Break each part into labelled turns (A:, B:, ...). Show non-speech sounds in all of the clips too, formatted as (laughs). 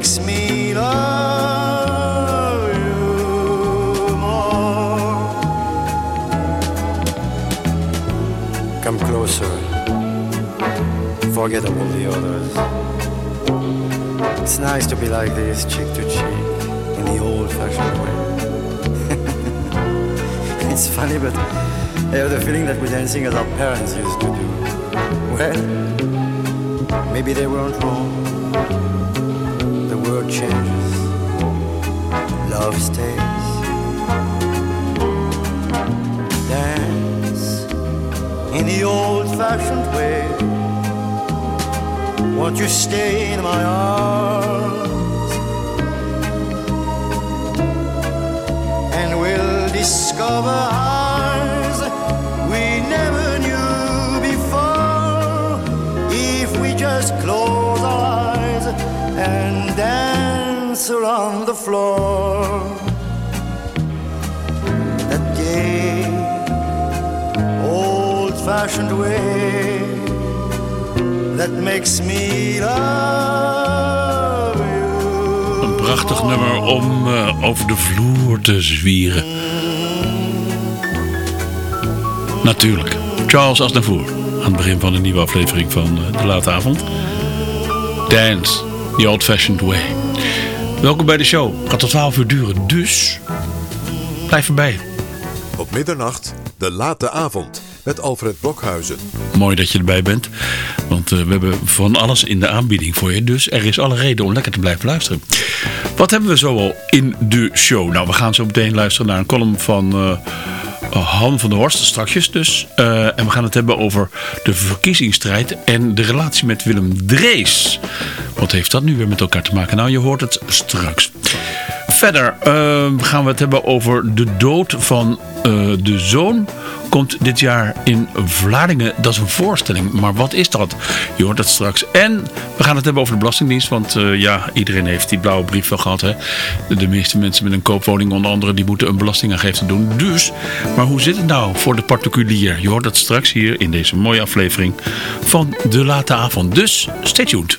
A: makes me love you more. Come closer. Forget all the others. It's nice to be like this, cheek to cheek, in the old fashioned way. (laughs) it's funny, but I have the feeling that we're dancing as our parents used to do. Well, maybe they weren't wrong. World changes, love stays. Dance in the old fashioned way. Won't you stay in my arms? And we'll discover highs we never knew before if we just close our eyes and around the floor. That gay, old fashioned way that makes me love you.
B: Een prachtig nummer om eh, over de vloer te zwieren. Natuurlijk. Charles Aznavour. Aan het begin van een nieuwe aflevering van eh, De Late Avond. Dance, the old fashioned way. Welkom bij de show. Gaat tot 12 uur duren, dus blijf erbij.
C: Op middernacht, de late avond, met Alfred Blokhuizen.
B: Mooi dat je erbij bent. Want eh, we hebben van alles in de aanbieding voor je. Dus er is alle reden om lekker te blijven luisteren. Wat hebben we zo al in de show? Nou, we gaan zo meteen luisteren naar een column van eh, Han van der Horst. Strakjes dus. Eh, en we gaan het hebben over de verkiezingsstrijd. En de relatie met Willem Drees. Wat heeft dat nu weer met elkaar te maken? Nou, je hoort het straks. Verder eh, gaan we het hebben over de dood van eh, de zoon. Komt dit jaar in Vlaardingen. Dat is een voorstelling. Maar wat is dat? Je hoort het straks. En we gaan het hebben over de Belastingdienst. Want eh, ja, iedereen heeft die blauwe brief wel gehad. Hè? De meeste mensen met een koopwoning, onder andere, die moeten een belastingaangifte doen. Dus, maar hoe zit het nou voor de particulier? Je hoort dat straks hier in deze mooie aflevering van De Late Avond. Dus, stay tuned.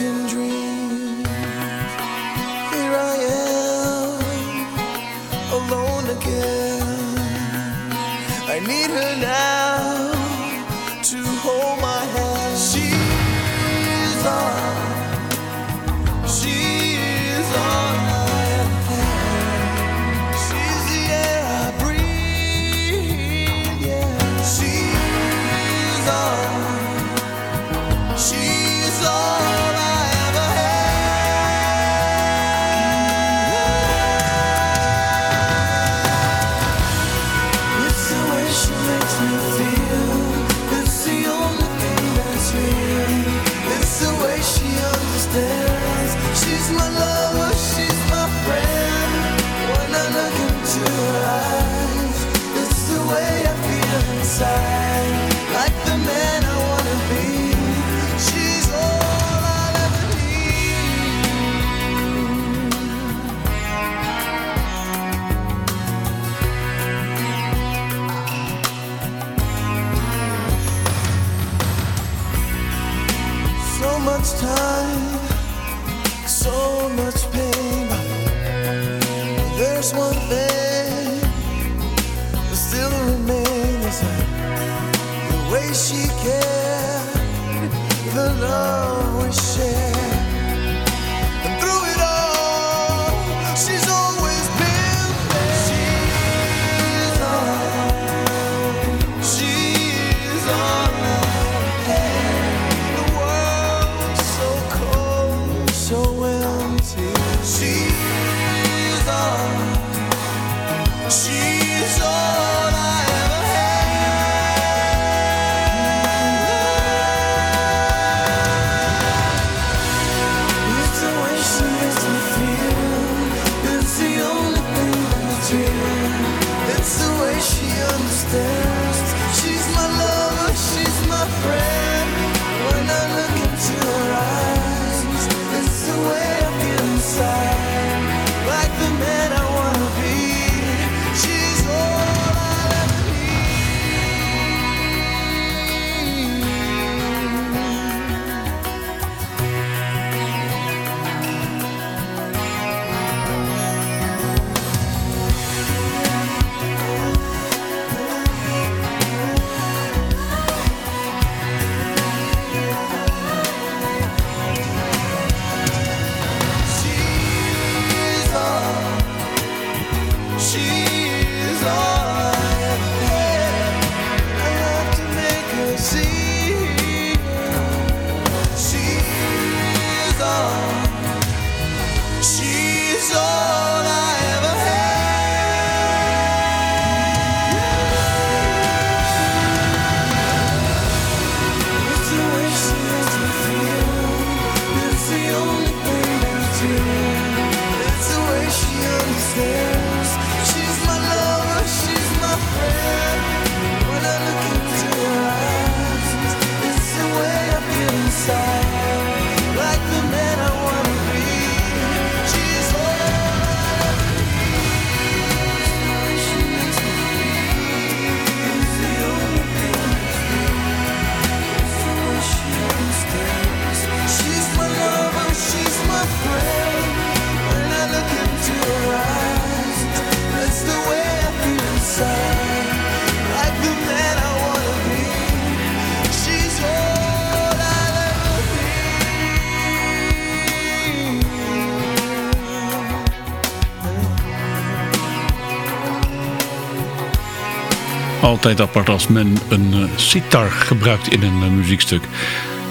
D: Altijd apart als men een uh, sitar gebruikt in een uh, muziekstuk.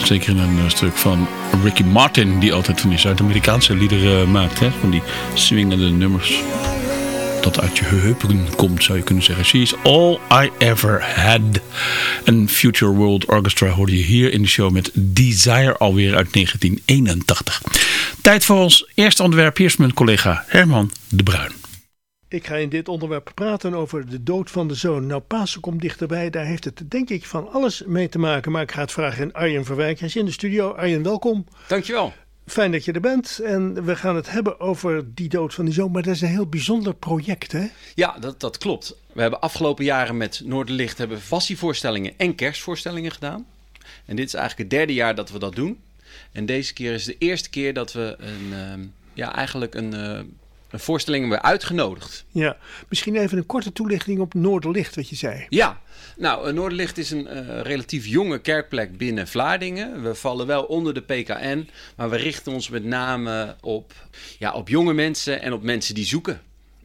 D: Zeker in een uh, stuk van Ricky Martin, die altijd van die Zuid-Amerikaanse liederen maakt. Hè? Van die swingende nummers. Dat uit je heupen komt, zou je kunnen zeggen. She is all I ever had. En Future World Orchestra hoorde je hier in de show met Desire alweer uit 1981. Tijd voor ons eerste onderwerp. Hier is mijn collega Herman de Bruin.
E: Ik ga in dit onderwerp praten over de dood van de zoon. Nou, Pasen komt dichterbij. Daar heeft het denk ik van alles mee te maken. Maar ik ga het vragen aan Arjen Verwijk. Hij is in de studio. Arjen, welkom.
F: Dankjewel.
E: Fijn dat je er bent. En we gaan het hebben over die dood van die zoon. Maar dat is een heel bijzonder project, hè?
F: Ja, dat, dat klopt. We hebben afgelopen jaren met Noorderlicht hebben we passievoorstellingen en kerstvoorstellingen gedaan. En dit is eigenlijk het derde jaar dat we dat doen. En deze keer is de eerste keer dat we een, uh, ja, eigenlijk een... Uh, een voorstelling hebben uitgenodigd.
E: Ja, misschien even een korte toelichting op Noorderlicht, wat je zei.
F: Ja, nou, Noorderlicht is een uh, relatief jonge kerkplek binnen Vlaardingen. We vallen wel onder de PKN, maar we richten ons met name op, ja, op jonge mensen en op mensen die zoeken.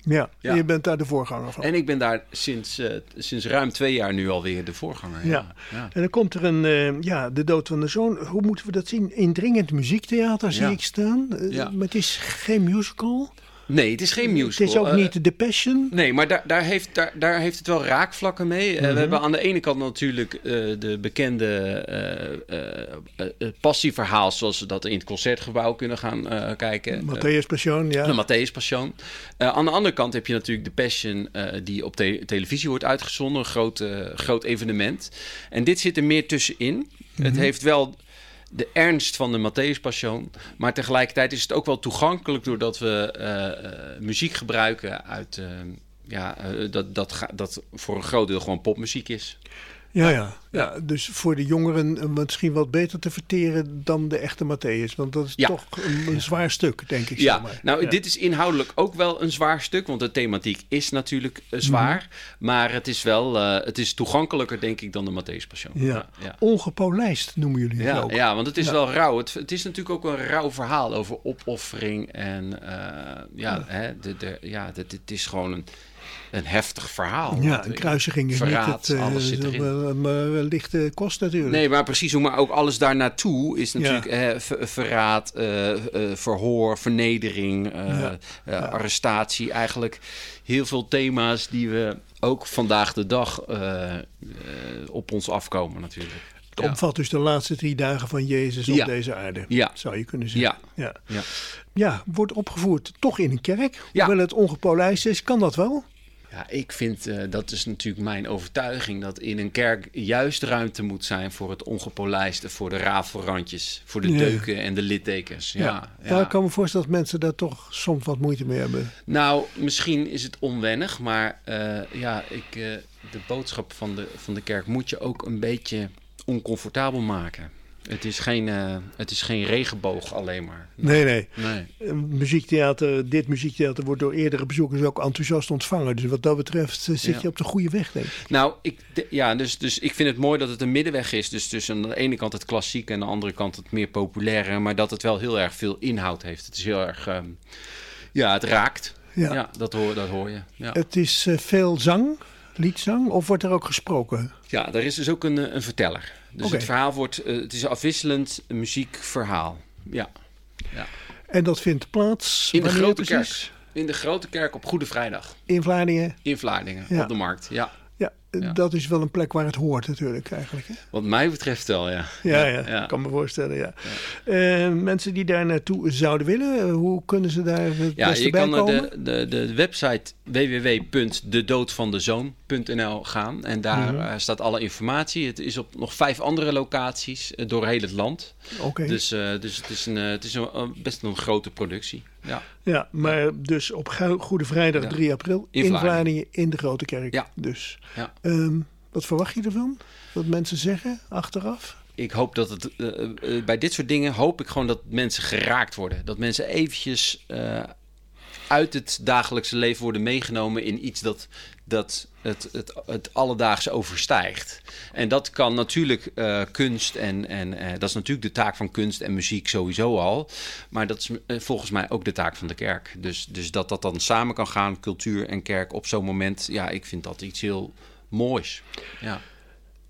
E: Ja, ja. En je bent daar de voorganger van.
F: En ik ben daar sinds, uh, sinds ruim twee jaar nu alweer de voorganger.
E: Ja. ja. ja. En dan komt er een, uh, ja, de dood van de zoon. Hoe moeten we dat zien? Indringend muziektheater zie ik staan. Uh, maar het is geen musical.
F: Nee, het is geen musical.
E: Het is ook niet The Passion.
F: Nee, maar daar, daar, heeft, daar, daar heeft het wel raakvlakken mee. Mm -hmm. uh, we hebben aan de ene kant natuurlijk uh, de bekende passieverhaal... zoals we dat in het Concertgebouw kunnen gaan kijken.
E: Matthäus Passion, ja.
F: De Matthäus Passion. aan de andere kant heb je natuurlijk de Passion... die op te televisie wordt uitgezonden. Een groot, groot evenement. En dit zit er meer tussenin. Mm -hmm. Het heeft wel de ernst van de Matthäus Passion. Maar tegelijkertijd is het ook wel toegankelijk doordat we uh, uh, muziek gebruiken uit. Uh, ja, dat, dat, dat voor een groot deel gewoon popmuziek is.
E: Ja, ja, ja. dus voor de jongeren misschien wat beter te verteren dan de echte Matthäus. Want dat is ja. toch een, een, zwaar stuk, denk ik.
F: Ja,
E: maar.
F: nou, ja. dit is inhoudelijk ook wel een zwaar stuk. Want de thematiek is natuurlijk uh, zwaar. Mm -hmm. Maar het is wel uh, het is toegankelijker, denk ik, dan de Matthäus Passion.
E: Ja. ja. Ongepolijst noemen jullie het
F: ja,
E: ook.
F: Ja, want het is wel rauw. Het, het, is natuurlijk ook een rauw verhaal over opoffering. En uh, ja, Hè, de, de, ja het, het is gewoon een een heftig verhaal.
E: Ja, een kruisiging is
F: verraad,
E: niet het, uh,
F: alles zit erin.
E: Maar lichte kost natuurlijk.
F: Nee, maar precies, maar ook alles daar naartoe is natuurlijk ja. eh, ver, verraad, verhoor, vernedering. Ja. arrestatie. Eigenlijk heel veel thema's die we ook vandaag de dag op ons afkomen natuurlijk.
E: Het omvat dus de laatste drie dagen van Jezus op deze aarde,
F: ja.
E: zou je kunnen zeggen.
F: Ja.
E: Ja. Ja. wordt opgevoerd toch in een kerk. Hoewel het ongepolijst is, kan dat wel?
F: Ja, ik vind, uh, dat is natuurlijk mijn overtuiging, dat in een kerk juist ruimte moet zijn voor het ongepolijste, voor de rafelrandjes, voor de
E: Ja.
F: deuken en de littekens. Ja,
E: Ja,
F: ja.
E: ik kan me voorstellen dat mensen daar toch soms wat moeite mee hebben.
F: Nou, misschien is het onwennig, maar eh, ja, ik, eh, de boodschap van de, van de kerk moet je ook een beetje oncomfortabel maken. Het is geen, eh, het is geen regenboog alleen maar.
E: Nee, nee.
F: Nee.
E: Muziektheater, dit muziektheater wordt door eerdere bezoekers ook enthousiast ontvangen. Dus wat dat betreft eh, zit
F: Ja.
E: je op de goede weg, denk ik.
F: Nou, ik, ja, dus, dus ik vind het mooi dat het een middenweg is. Dus tussen aan de ene kant het klassieke en aan de andere kant het meer populaire. Maar dat het wel heel erg veel inhoud heeft. Het is heel erg, ehm, ja, het raakt.
E: Ja.
F: Ja, dat, hoor, dat hoor je. Ja.
E: Het is eh, veel zang, liedzang, of wordt er ook gesproken?
F: ja, er is dus ook een, een verteller. Dus het verhaal wordt, eh, het is een afwisselend muziekverhaal. Ja.
E: En dat vindt plaats
F: In de grote
E: precies?
F: kerk. In de grote kerk op Goede Vrijdag.
E: In Vlaardingen.
F: In Vlaardingen,
E: Ja.
F: op de markt. Ja.
E: Ja, eh,
F: Ja.
E: dat is wel een plek waar het hoort natuurlijk eigenlijk. Hè?
F: Wat mij betreft wel, ja.
E: Ja, ja, kan me voorstellen, ja. Eh, mensen die daar naartoe zouden willen, eh, hoe kunnen ze daar het
F: Ja,
E: beste
F: je
E: bij
F: kan naar de, de, de website www.dedoodvandezoon.nl gaan. En daar
E: Mhm.
F: staat alle informatie. Het is op nog vijf andere locaties door heel het land.
E: Oké.
F: Dus, dus het is, een, het is een- best een grote productie. Ja.
E: Ja, maar dus op Goede Vrijdag
F: Ja.
E: 3 april in,
F: In
E: Vlaardingen. In de Grote Kerk.
F: Ja.
E: Dus. Ehm, wat verwacht je ervan? Wat mensen zeggen achteraf?
F: Ik hoop dat het eh, eh, bij dit soort dingen hoop ik gewoon dat mensen geraakt worden. Dat mensen eventjes eh, uit het dagelijkse leven worden meegenomen in iets dat, dat het, het, het alledaagse overstijgt. En dat kan natuurlijk eh, kunst en, en eh, dat is natuurlijk de taak van kunst en muziek sowieso al. Maar dat is eh, volgens mij ook de taak van de kerk. Dus, dus dat dat dan samen kan gaan, cultuur en kerk op zo'n moment. Ja, ik vind dat iets heel moois. Ja.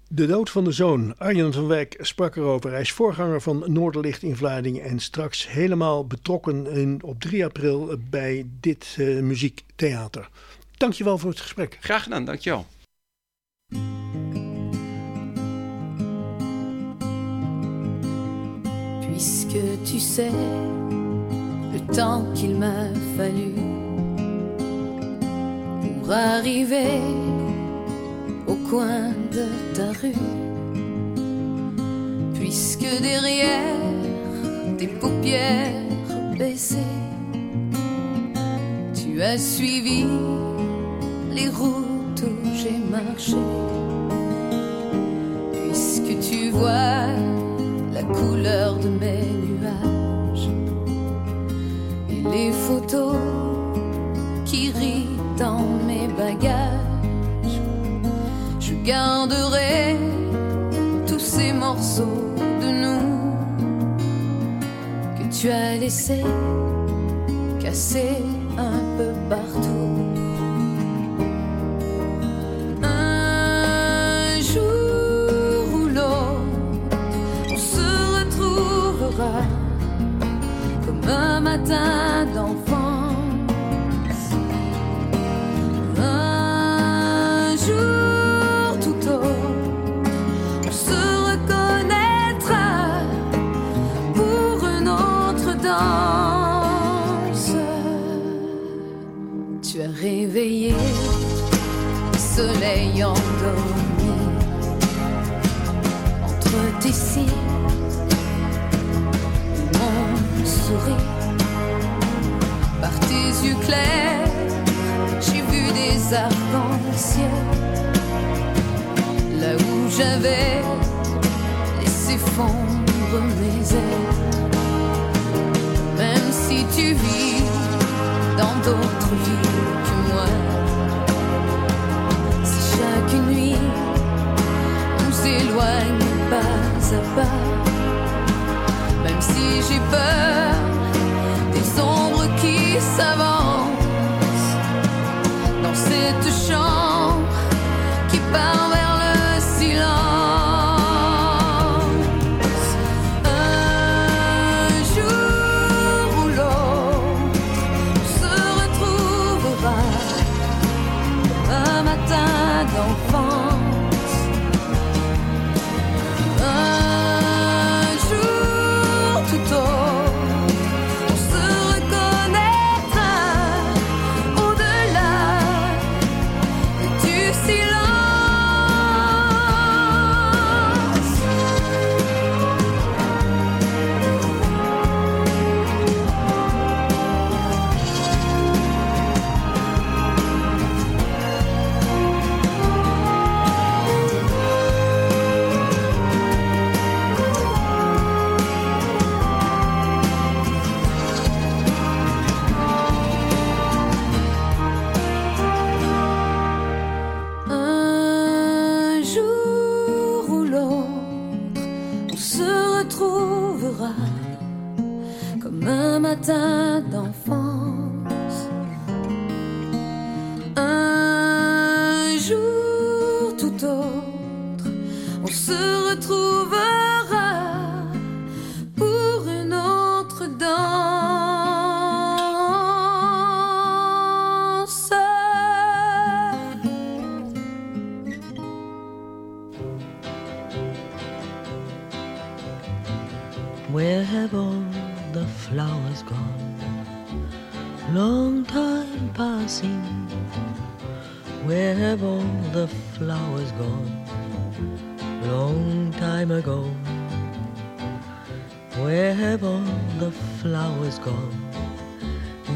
E: De dood van de zoon. Arjen van Wijk sprak erover. Hij is voorganger van Noorderlicht in Vlaardingen en straks helemaal betrokken in, op 3 april bij dit eh, muziektheater. Dankjewel voor het gesprek.
F: Graag gedaan, dankjewel.
G: Puisque tu sais le temps qu'il m'a fallu pour arriver au coin de ta rue. Puisque derrière tes paupières baissées, tu as suivi les routes où j'ai marché. Puisque tu vois la couleur de mes nuages et les photos qui rient dans mes bagages. Je garderai tous ces morceaux de nous que tu as laissés casser un peu partout. Comme un matin d'enfance. Un jour tout autre, on se reconnaîtra pour une autre danse. Tu as réveillé le soleil endormi entre tes cils. Par tes yeux clairs, j'ai vu des arcs-en-ciel. Là où j'avais laissé fondre mes ailes. Même si tu vis dans d'autres villes que moi, si chaque nuit nous éloigne pas à pas, si j'ai peur des ombres qui s'avancent dans cette chambre qui part vers le silence. On se retrouvera comme un matin d'enfance.
H: Gone? Long time ago. Where have all the flowers gone?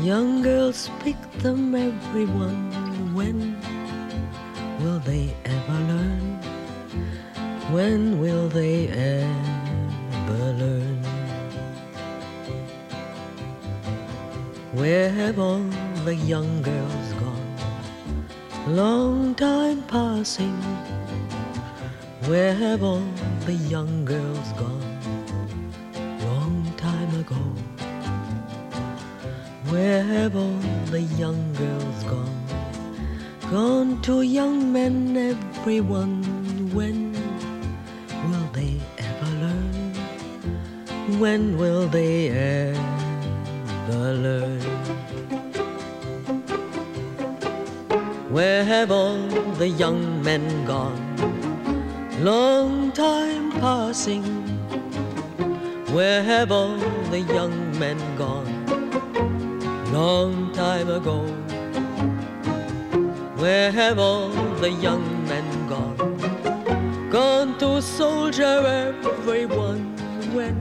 H: Young girls pick them, everyone. When will they ever learn? When will they ever learn? Where have all the young girls gone? Long time passing. Where have all the young girls gone? Long time ago. Where have all the young girls gone? Gone to young men, everyone. When will they ever learn? When will they ever learn? Where have all the young men gone? Long time passing. Where have all the young men gone? Long time ago. Where have all the young men gone? Gone to soldier everyone. When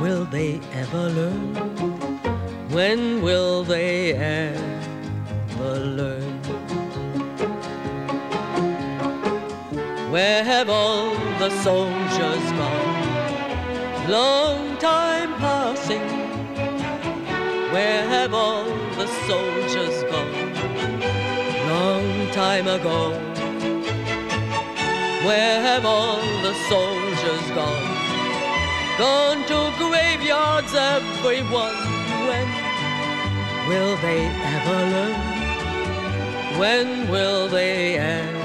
H: will they ever learn? When will they ever learn? Where have all the soldiers gone? Long time passing. Where have all the soldiers gone? Long time ago. Where have all the soldiers gone? Gone to graveyards, everyone. When will they ever learn? When will they ever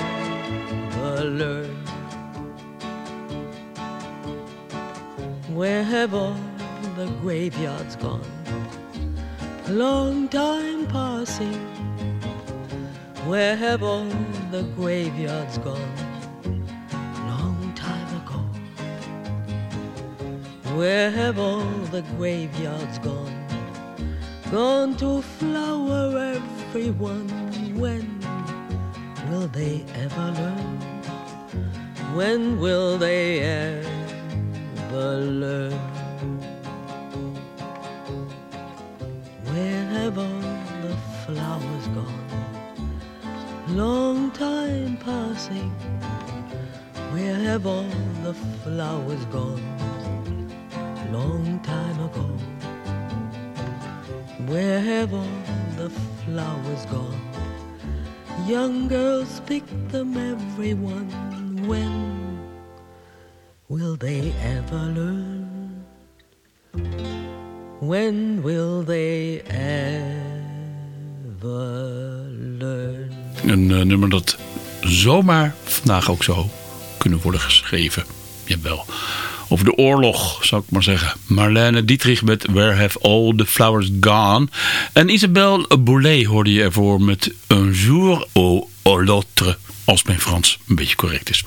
H: Where have all the graveyards gone? Long time passing. Where have all the graveyards gone? Long time ago. Where have all the graveyards gone? Gone to flower everyone. When will they ever learn? When will they ever learn? Where have all the flowers gone? Long time passing. Where have all the flowers gone? Long time ago. Where have all the flowers gone? Young girls pick them, everyone. When will they ever learn? When will they ever learn?
B: Een eh, nummer dat zomaar vandaag ook zo kunnen worden geschreven. Jawel. Over de oorlog, zou ik maar zeggen. Marlene Dietrich met Where Have All the Flowers Gone. En Isabelle Boulay hoorde je ervoor met Un jour au au l'autre. Als mijn Frans een beetje correct is.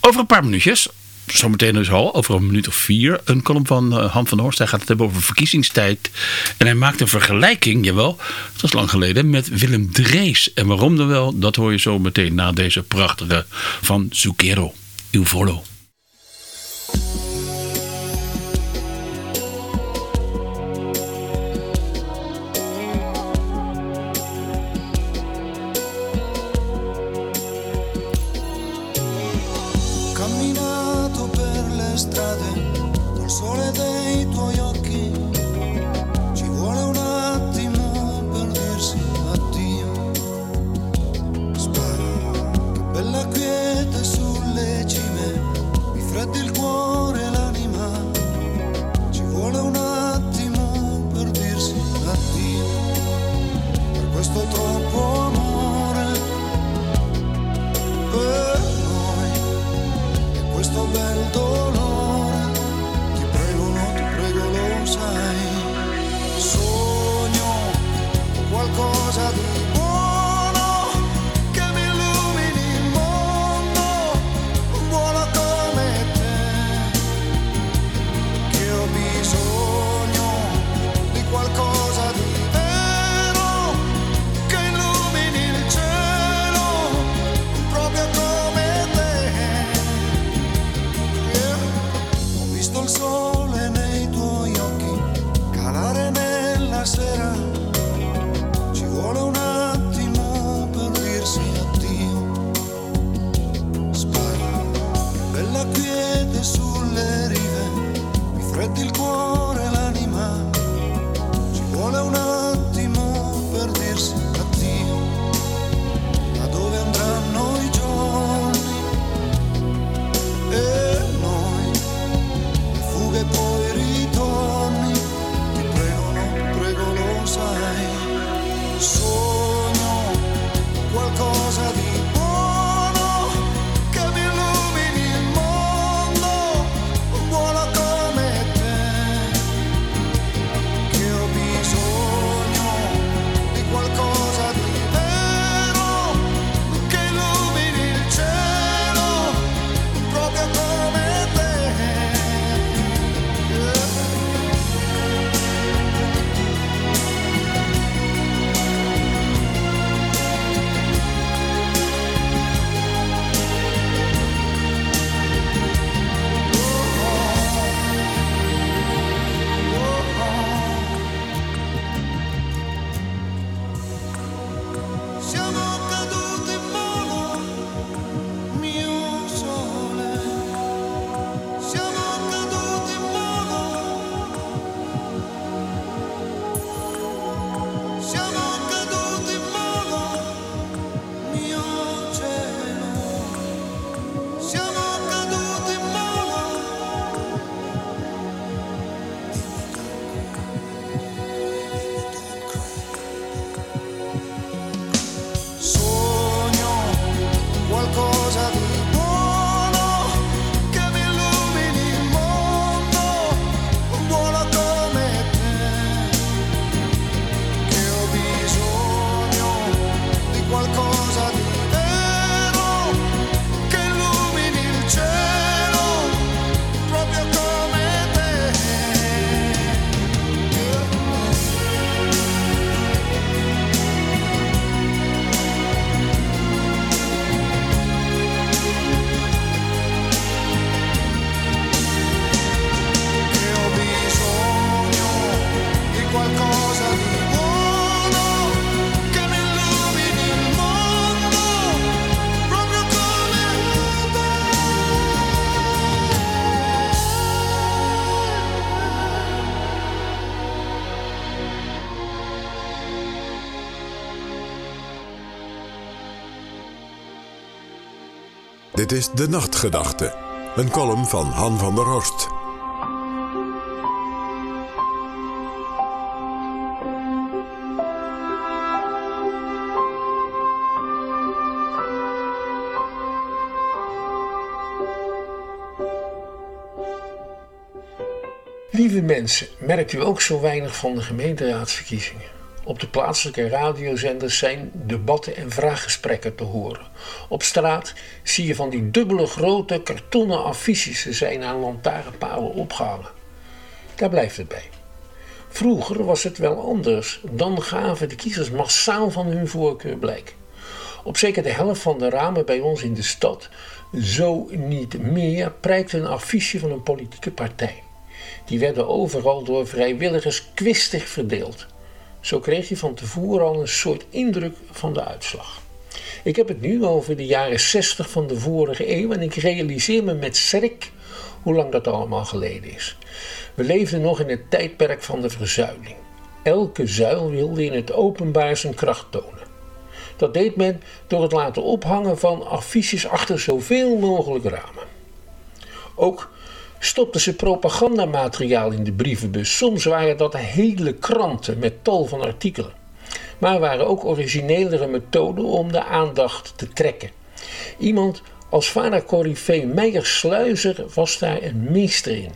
B: Over een paar minuutjes. Zometeen dus al, over een minuut of vier, een column van uh, Han van Horst. Hij gaat het hebben over verkiezingstijd. En hij maakt een vergelijking, jawel, dat is lang geleden, met Willem Drees. En waarom dan wel, dat hoor je zo meteen na deze prachtige van Zucchero. Il volo.
I: Dit is De Nachtgedachte, een column van Han van der Horst.
J: Lieve mensen, merkt u ook zo weinig van de gemeenteraadsverkiezingen? Op de plaatselijke radiozenders zijn debatten en vraaggesprekken te horen. Op straat zie je van die dubbele grote kartonnen affiches. Ze zijn aan lantaarnpalen opgehangen. Daar blijft het bij. Vroeger was het wel anders. Dan gaven de kiezers massaal van hun voorkeur blijk. Op zeker de helft van de ramen bij ons in de stad, zo niet meer, prijkte een affiche van een politieke partij. Die werden overal door vrijwilligers kwistig verdeeld. Zo kreeg je van tevoren al een soort indruk van de uitslag. Ik heb het nu over de jaren 60 van de vorige eeuw en ik realiseer me met schrik hoe lang dat allemaal geleden is. We leefden nog in het tijdperk van de verzuiling. Elke zuil wilde in het openbaar zijn kracht tonen. Dat deed men door het laten ophangen van affiches achter zoveel mogelijk ramen. Ook stopten ze propagandamateriaal in de brievenbus. Soms waren dat hele kranten met tal van artikelen. Maar waren ook originelere methoden om de aandacht te trekken. Iemand als vader Corrivé Meijer Sluizer was daar een meester in.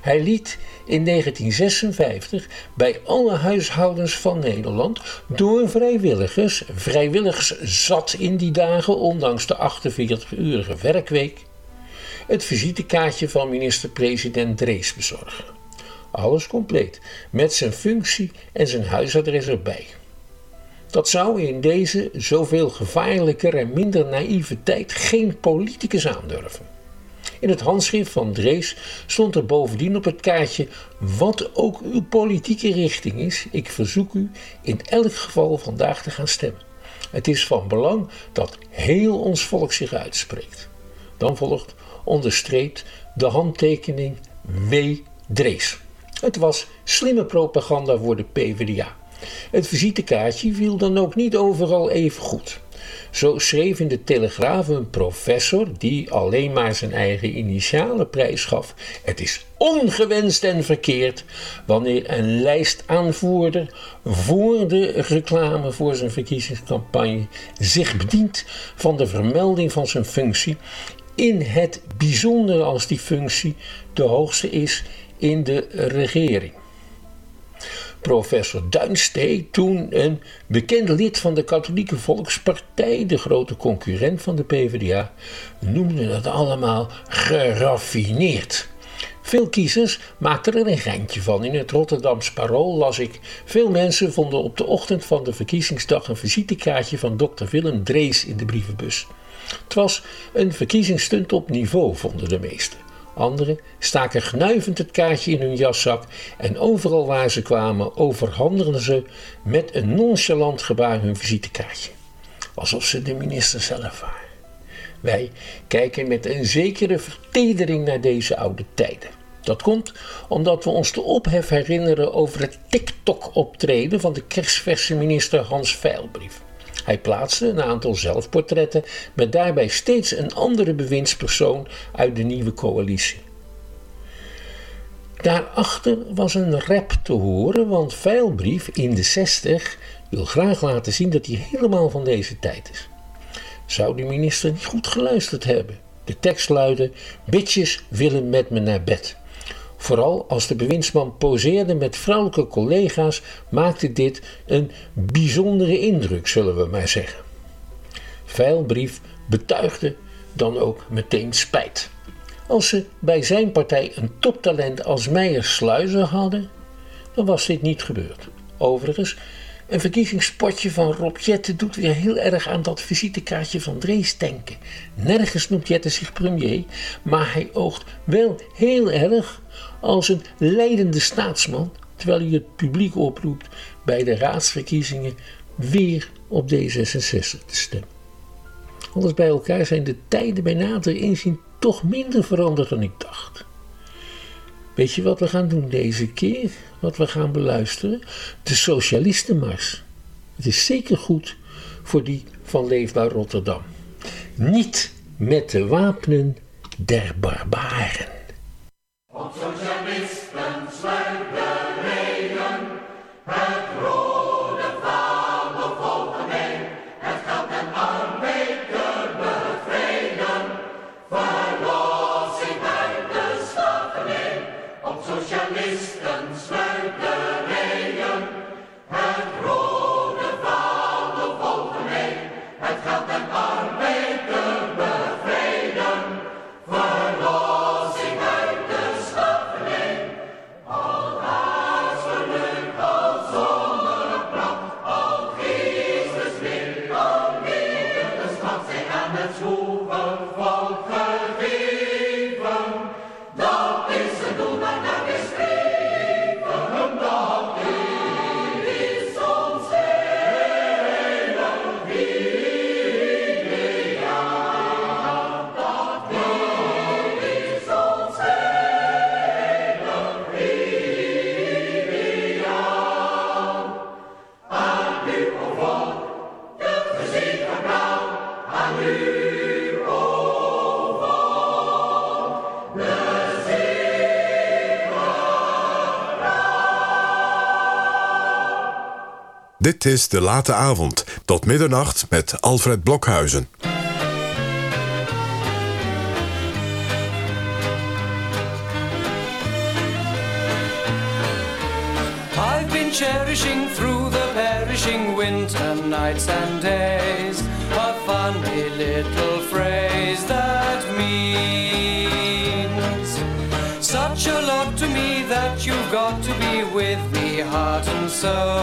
J: Hij liet in 1956 bij alle huishoudens van Nederland door vrijwilligers, vrijwilligers zat in die dagen ondanks de 48-urige werkweek, het visitekaartje van minister-president Drees bezorgen. Alles compleet, met zijn functie en zijn huisadres erbij. Dat zou in deze zoveel gevaarlijker en minder naïeve tijd geen politicus aandurven. In het handschrift van Drees stond er bovendien op het kaartje: Wat ook uw politieke richting is, ik verzoek u in elk geval vandaag te gaan stemmen. Het is van belang dat heel ons volk zich uitspreekt. Dan volgt onderstreept de handtekening W. Drees. Het was slimme propaganda voor de PvdA. Het visitekaartje viel dan ook niet overal even goed. Zo schreef in de Telegraaf een professor die alleen maar zijn eigen initialen prijs gaf. Het is ongewenst en verkeerd wanneer een lijstaanvoerder voor de reclame voor zijn verkiezingscampagne zich bedient van de vermelding van zijn functie in het bijzonder als die functie de hoogste is in de regering. Professor Duinstee, toen een bekend lid van de Katholieke Volkspartij, de grote concurrent van de PvdA, noemde dat allemaal geraffineerd. Veel kiezers maakten er een geintje van. In het Rotterdams Parool las ik: Veel mensen vonden op de ochtend van de verkiezingsdag een visitekaartje van dokter Willem Drees in de brievenbus. Het was een verkiezingsstunt op niveau, vonden de meesten. Anderen staken gnuivend het kaartje in hun jaszak en overal waar ze kwamen overhandigden ze met een nonchalant gebaar hun visitekaartje. Alsof ze de minister zelf waren. Wij kijken met een zekere vertedering naar deze oude tijden. Dat komt omdat we ons de ophef herinneren over het TikTok-optreden van de kerstverse minister Hans Veilbrief. Hij plaatste een aantal zelfportretten met daarbij steeds een andere bewindspersoon uit de nieuwe coalitie. Daarachter was een rap te horen, want Veilbrief in de 60 wil graag laten zien dat hij helemaal van deze tijd is. Zou de minister niet goed geluisterd hebben? De tekst luidde: Bitches willen met me naar bed. Vooral als de bewindsman poseerde met vrouwelijke collega's, maakte dit een bijzondere indruk, zullen we maar zeggen. veilbrief betuigde dan ook meteen spijt. Als ze bij zijn partij een toptalent als Meijer Sluizer hadden, dan was dit niet gebeurd. Overigens, een verkiezingspotje van Rob Jetten doet weer heel erg aan dat visitekaartje van Drees denken. Nergens noemt Jetten zich premier, maar hij oogt wel heel erg als een leidende staatsman, terwijl hij het publiek oproept bij de raadsverkiezingen weer op D66 te stemmen. Alles bij elkaar zijn de tijden bij nader inzien toch minder veranderd dan ik dacht. Weet je wat we gaan doen deze keer? Wat we gaan beluisteren? De Socialistenmars. Het is zeker goed voor die van Leefbaar Rotterdam. Niet met de wapenen der barbaren.
I: Dit is De Late Avond, tot middernacht met Alfred Blokhuizen.
K: I've been cherishing through the perishing winter nights and days a funny little phrase that means such a lot to me that you've got to be with me heart and soul.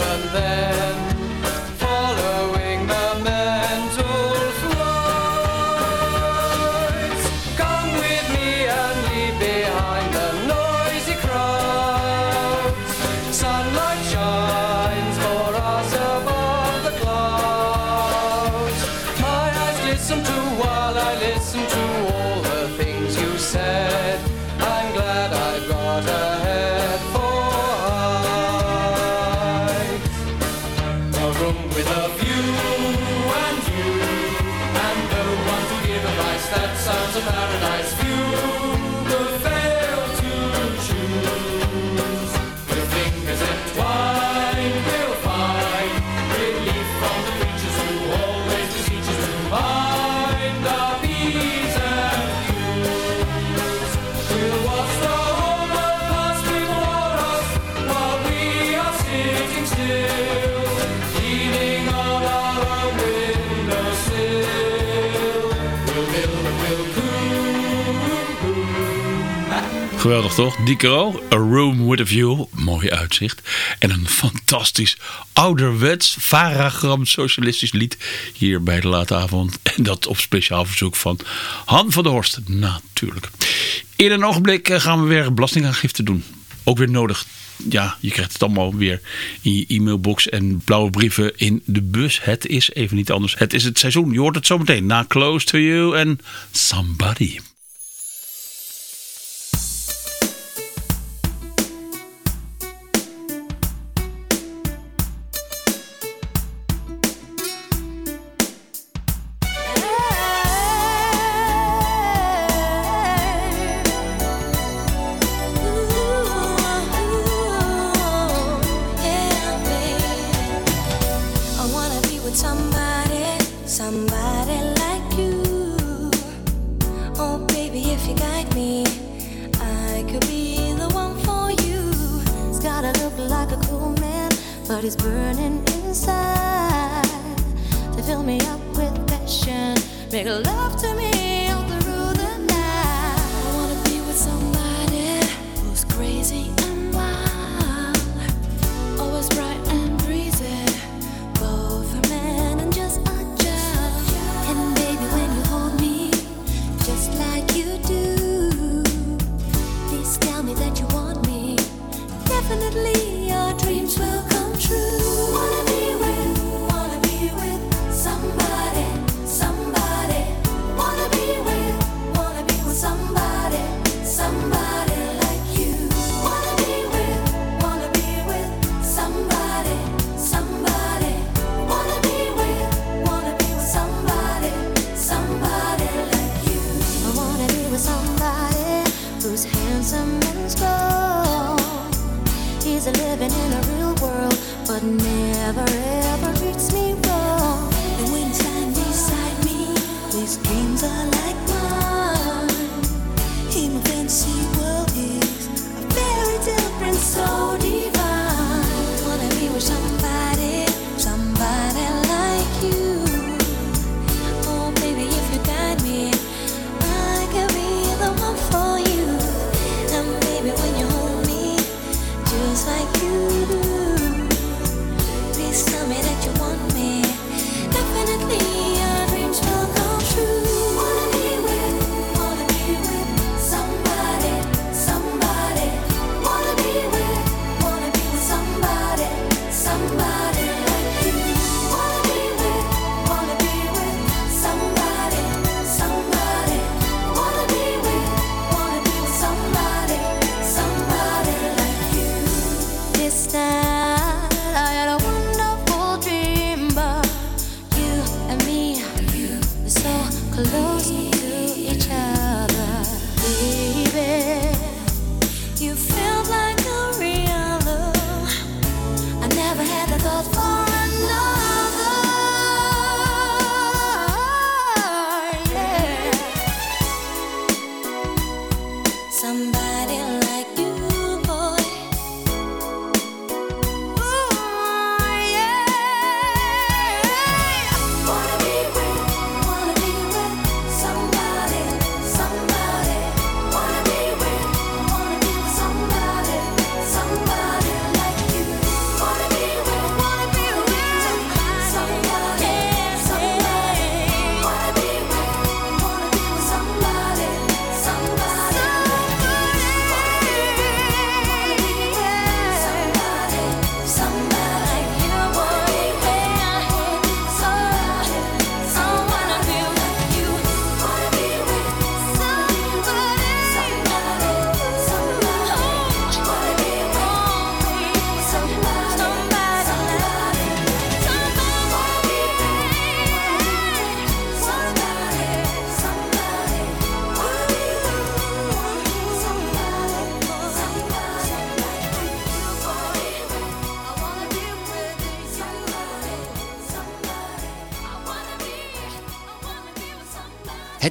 K: And then.
D: Geweldig toch? Dico, A Room With A View, mooi uitzicht. En een fantastisch ouderwets, varagram socialistisch lied hier bij de late avond. En dat op speciaal verzoek van Han van der Horst, natuurlijk. In een ogenblik eh, gaan we weer belastingaangifte doen. Ook weer nodig ja, je krijgt het allemaal weer in je e-mailbox en blauwe brieven in de bus. Het is even niet anders. Het is het seizoen. Je hoort het zometeen na Close to You en Somebody.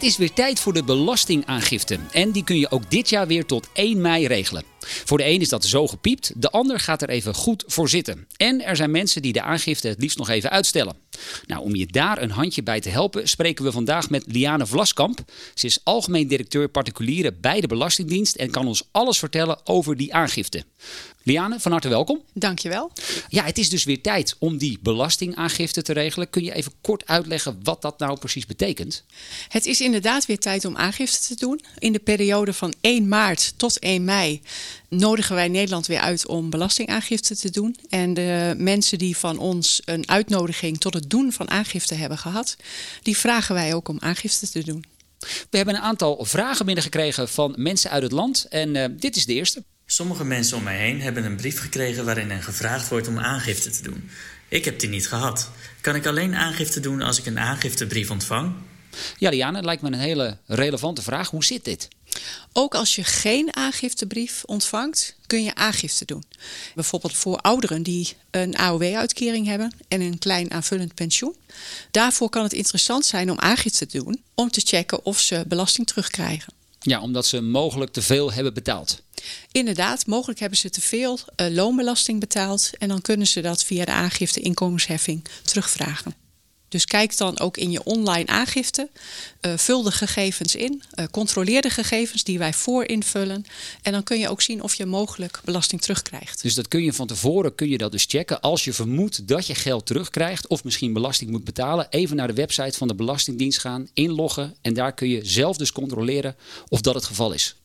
L: is weer tijd voor de belastingaangifte. En die kun je ook dit jaar weer tot 1 mei regelen. Voor de een is dat zo gepiept, de ander gaat er even goed voor zitten. En er zijn mensen die de aangifte het liefst nog even uitstellen. Nou, om je daar een handje bij te helpen, spreken we vandaag met Liane Vlaskamp. Ze is algemeen directeur particulieren bij de Belastingdienst en kan ons alles vertellen over die aangifte. Liane, van harte welkom.
M: Dankjewel.
L: Ja, het is dus weer tijd om die belastingaangifte te regelen. Kun je even kort uitleggen wat dat nou precies betekent?
M: Het is inderdaad weer tijd om aangifte te doen. In de periode van 1 maart tot 1 mei nodigen wij Nederland weer uit om belastingaangifte te doen. En de mensen die van ons een uitnodiging tot het doen van aangifte hebben gehad, die vragen wij ook om aangifte te doen.
L: We hebben een aantal vragen binnengekregen van mensen uit het land. En uh, dit is de eerste.
N: Sommige mensen om mij heen hebben een brief gekregen waarin hen gevraagd wordt om aangifte te doen. Ik heb die niet gehad. Kan ik alleen aangifte doen als ik een aangiftebrief ontvang?
L: Ja, Liane, lijkt me een hele relevante vraag. Hoe zit dit?
M: Ook als je geen aangiftebrief ontvangt, kun je aangifte doen. Bijvoorbeeld voor ouderen die een AOW-uitkering hebben en een klein aanvullend pensioen. Daarvoor kan het interessant zijn om aangifte te doen om te checken of ze belasting terugkrijgen.
L: Ja, omdat ze mogelijk te veel hebben betaald.
M: Inderdaad, mogelijk hebben ze te veel uh, loonbelasting betaald en dan kunnen ze dat via de aangifte inkomensheffing terugvragen. Dus kijk dan ook in je online aangifte. Uh, vul de gegevens in. Uh, controleer de gegevens die wij voor invullen. En dan kun je ook zien of je mogelijk belasting terugkrijgt.
L: Dus dat kun je van tevoren kun je dat dus checken. Als je vermoedt dat je geld terugkrijgt of misschien belasting moet betalen. Even naar de website van de Belastingdienst gaan, inloggen. En daar kun je zelf dus controleren of dat het geval is.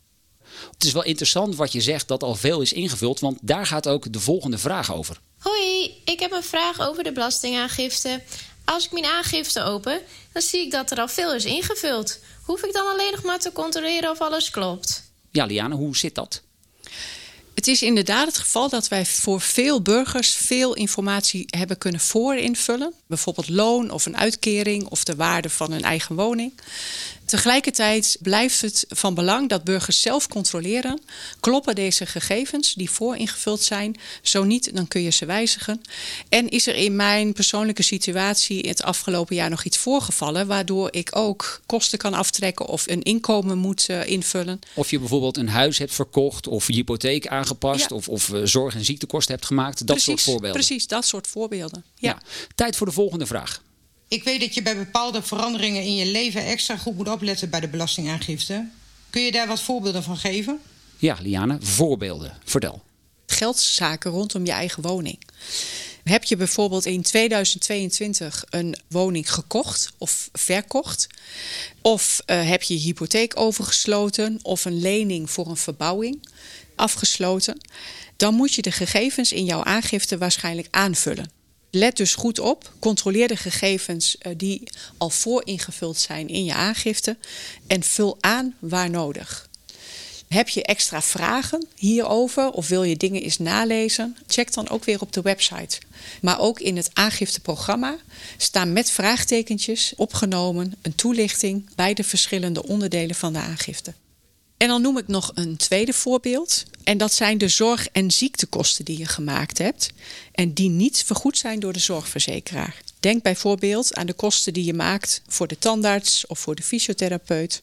L: Het is wel interessant wat je zegt dat al veel is ingevuld. Want daar gaat ook de volgende vraag over.
O: Hoi, ik heb een vraag over de belastingaangifte. Als ik mijn aangifte open, dan zie ik dat er al veel is ingevuld. Hoef ik dan alleen nog maar te controleren of alles klopt?
L: Ja, Liane, hoe zit dat?
M: Het is inderdaad het geval dat wij voor veel burgers veel informatie hebben kunnen voorinvullen. Bijvoorbeeld loon of een uitkering of de waarde van een eigen woning. Tegelijkertijd blijft het van belang dat burgers zelf controleren. Kloppen deze gegevens die vooringevuld zijn? Zo niet, dan kun je ze wijzigen. En is er in mijn persoonlijke situatie het afgelopen jaar nog iets voorgevallen... waardoor ik ook kosten kan aftrekken of een inkomen moet uh, invullen?
L: Of je bijvoorbeeld een huis hebt verkocht of je hypotheek aangepast... Ja. of, of uh, zorg- en ziektekosten hebt gemaakt. Dat
M: precies,
L: soort voorbeelden.
M: Precies, dat soort voorbeelden. Ja.
L: ja. Tijd voor de volgende vraag.
P: Ik weet dat je bij bepaalde veranderingen in je leven extra goed moet opletten bij de belastingaangifte. Kun je daar wat voorbeelden van geven?
L: Ja, Liane, voorbeelden. Vertel.
M: Geldzaken rondom je eigen woning. Heb je bijvoorbeeld in 2022 een woning gekocht of verkocht? Of uh, heb je je hypotheek overgesloten of een lening voor een verbouwing afgesloten? Dan moet je de gegevens in jouw aangifte waarschijnlijk aanvullen. Let dus goed op. Controleer de gegevens uh, die al voor ingevuld zijn in je aangifte. En vul aan waar nodig. Heb je extra vragen hierover of wil je dingen eens nalezen? Check dan ook weer op de website. Maar ook in het aangifteprogramma staan met vraagtekentjes opgenomen een toelichting bij de verschillende onderdelen van de aangifte. En dan noem ik nog een tweede voorbeeld. En dat zijn de zorg- en ziektekosten die je gemaakt hebt. En die niet vergoed zijn door de zorgverzekeraar. Denk bijvoorbeeld aan de kosten die je maakt voor de tandarts of voor de fysiotherapeut.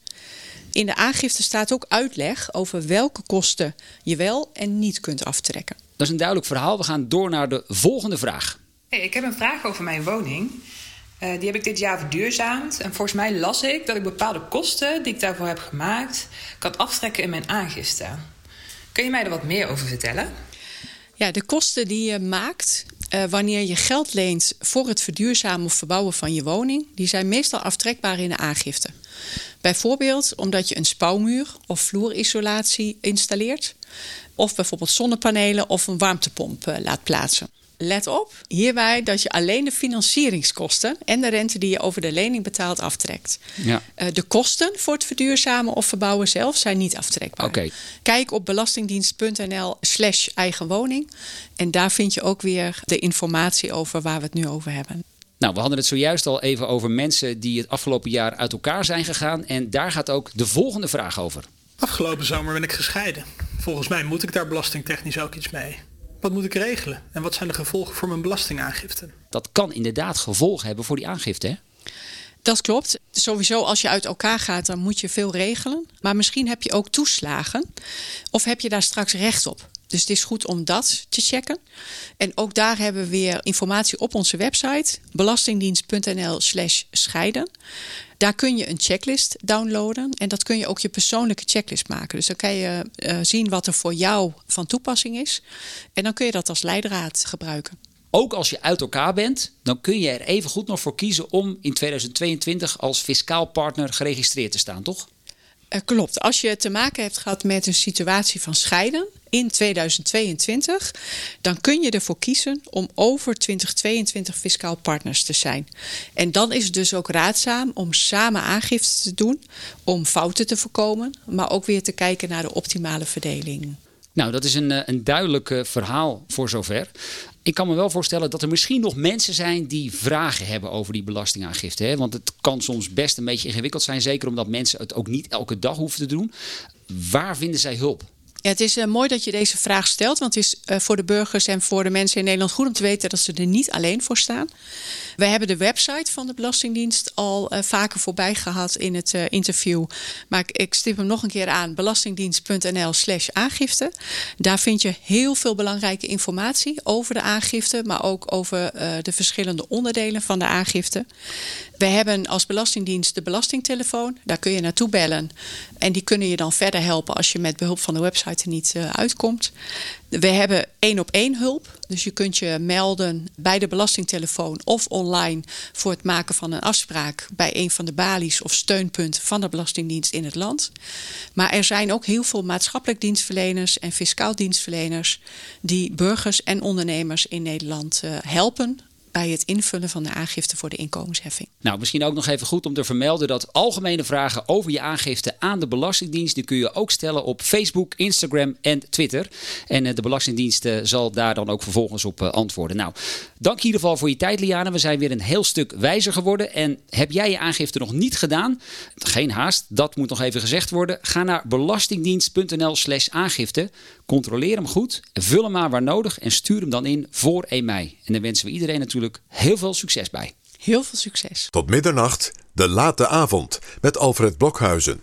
M: In de aangifte staat ook uitleg over welke kosten je wel en niet kunt aftrekken.
L: Dat is een duidelijk verhaal. We gaan door naar de volgende vraag.
Q: Hey, ik heb een vraag over mijn woning. Uh, die heb ik dit jaar verduurzaamd. En volgens mij las ik dat ik bepaalde kosten die ik daarvoor heb gemaakt, kan aftrekken in mijn aangifte. Kun je mij er wat meer over vertellen?
M: Ja, de kosten die je maakt uh, wanneer je geld leent voor het verduurzamen of verbouwen van je woning, die zijn meestal aftrekbaar in de aangifte. Bijvoorbeeld omdat je een spouwmuur of vloerisolatie installeert, of bijvoorbeeld zonnepanelen of een warmtepomp uh, laat plaatsen. Let op hierbij dat je alleen de financieringskosten en de rente die je over de lening betaalt aftrekt.
L: Ja.
M: Uh, de kosten voor het verduurzamen of verbouwen zelf zijn niet aftrekbaar.
L: Okay.
M: Kijk op belastingdienst.nl slash eigen woning. En daar vind je ook weer de informatie over waar we het nu over hebben.
L: Nou, we hadden het zojuist al even over mensen die het afgelopen jaar uit elkaar zijn gegaan. En daar gaat ook de volgende vraag over.
R: Afgelopen zomer ben ik gescheiden. Volgens mij moet ik daar belastingtechnisch ook iets mee. Wat moet ik regelen en wat zijn de gevolgen voor mijn belastingaangifte?
L: Dat kan inderdaad gevolgen hebben voor die aangifte, hè?
M: Dat klopt. Sowieso als je uit elkaar gaat, dan moet je veel regelen. Maar misschien heb je ook toeslagen. Of heb je daar straks recht op. Dus het is goed om dat te checken. En ook daar hebben we weer informatie op onze website belastingdienst.nl/slash scheiden. Daar kun je een checklist downloaden en dat kun je ook je persoonlijke checklist maken. Dus dan kan je eh, zien wat er voor jou van toepassing is. En dan kun je dat als leidraad gebruiken.
L: Ook als je uit elkaar bent, dan kun je er even goed nog voor kiezen om in 2022 als fiscaal partner geregistreerd te staan, toch?
M: Uh, klopt. Als je te maken hebt gehad met een situatie van scheiden in 2022, dan kun je ervoor kiezen om over 2022 fiscaal partners te zijn. En dan is het dus ook raadzaam om samen aangifte te doen, om fouten te voorkomen, maar ook weer te kijken naar de optimale verdeling.
L: Nou, dat is een, eh, een duidelijk eh, verhaal voor zover. Ik kan me wel voorstellen dat er misschien nog mensen zijn die vragen hebben over die belastingaangifte. Hè? Want het kan soms best een beetje ingewikkeld zijn, zeker omdat mensen het ook niet elke dag hoeven te doen. Waar vinden zij hulp?
M: Ja, het is uh, mooi dat je deze vraag stelt, want het is uh, voor de burgers en voor de mensen in Nederland goed om te weten dat ze er niet alleen voor staan. We hebben de website van de Belastingdienst al uh, vaker voorbij gehad in het interview. Maar ik, stip hem nog een keer aan: belastingdienst.nl/slash aangifte. Daar vind je heel veel belangrijke informatie over de aangifte, maar ook over de verschillende onderdelen van de aangifte. We hebben als Belastingdienst de belastingtelefoon. Daar kun je naartoe bellen. En die kunnen je dan verder helpen als je met behulp van de website er niet uitkomt. We hebben één op één hulp. Dus je kunt je melden bij de belastingtelefoon of online voor het maken van een afspraak bij een van de balies of steunpunten van de Belastingdienst in het land. Maar er zijn ook heel veel maatschappelijk dienstverleners en fiscaal dienstverleners die burgers en ondernemers in Nederland uh, helpen bij het invullen van de aangifte voor de inkomensheffing.
L: Nou, misschien ook nog even goed om te vermelden dat algemene vragen over je aangifte aan de Belastingdienst, die kun je ook stellen op Facebook, Instagram en Twitter. En de Belastingdienst zal daar dan ook vervolgens op antwoorden. Nou, dank in ieder geval voor je tijd, Liane. We zijn weer een heel stuk wijzer geworden. En heb jij je aangifte nog niet gedaan? Geen haast, dat moet nog even gezegd worden. Ga naar belastingdienst.nl/slash aangifte. Controleer hem goed, vul hem maar waar nodig en stuur hem dan in voor 1 mei. En dan wensen we iedereen natuurlijk heel veel succes bij.
M: Heel veel succes.
I: Tot middernacht, de late avond met Alfred Blokhuizen.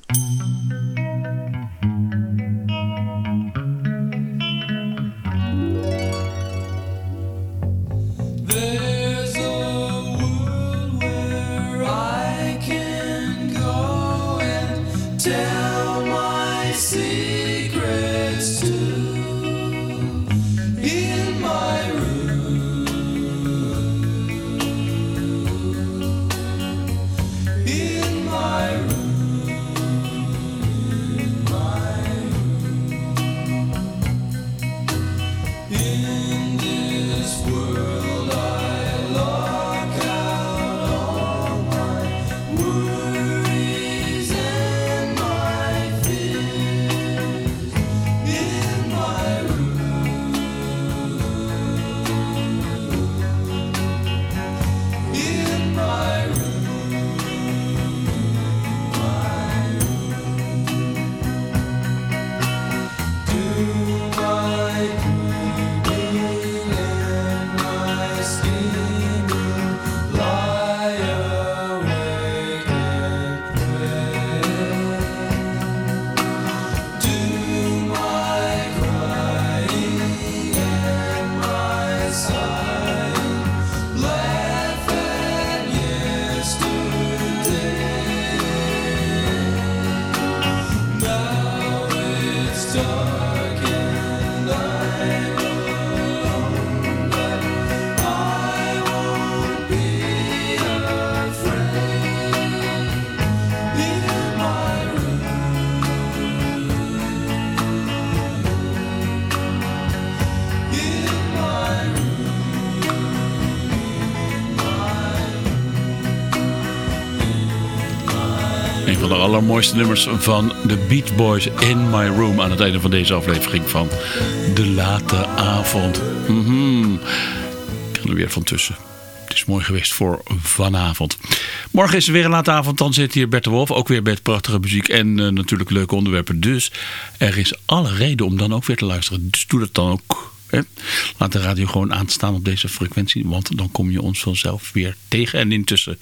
D: Allermooiste nummers van de Beach Boys in My Room aan het einde van deze aflevering van De Late Avond. Mhm. Ik kan er weer van tussen. Het is mooi geweest voor vanavond. Morgen is er weer een late avond. Dan zit hier Bert de Wolf. Ook weer met prachtige muziek en eh, natuurlijk leuke onderwerpen. Dus er is alle reden om dan ook weer te luisteren. Dus doe dat dan ook. Laat de radio gewoon aanstaan op deze frequentie, want dan kom je ons vanzelf weer tegen. En intussen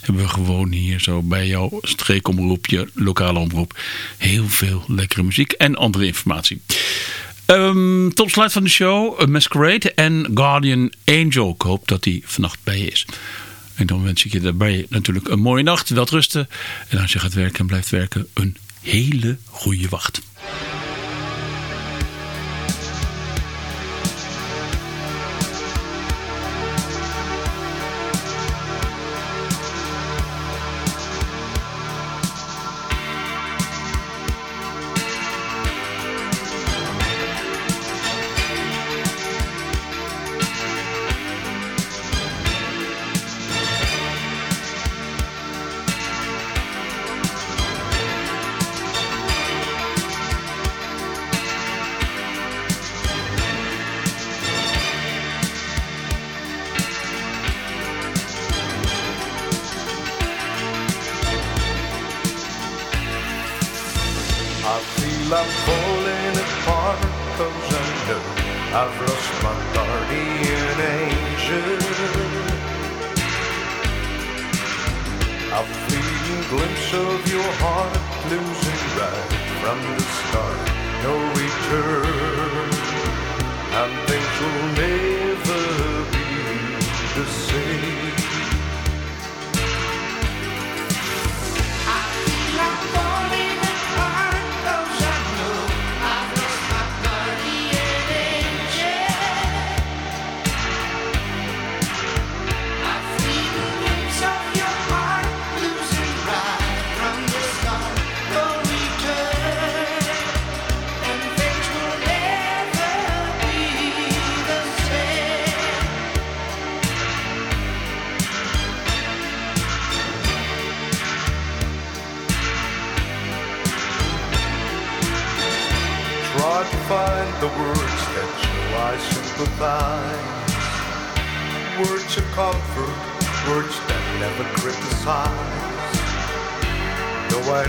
D: hebben we gewoon hier zo bij jouw streekomroep, je lokale omroep, heel veel lekkere muziek en andere informatie.
S: Um, tot slot van de show, eh, Masquerade en Guardian Angel. Ik hoop dat die vannacht bij je is. En dan wens ik je daarbij natuurlijk een mooie nacht, wel rusten. En als je gaat werken en blijft werken, een hele goede wacht.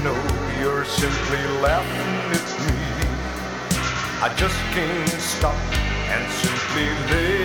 T: know you're simply laughing at me. I just can't stop and simply
U: live.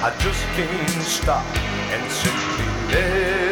U: I just can't stop and simply let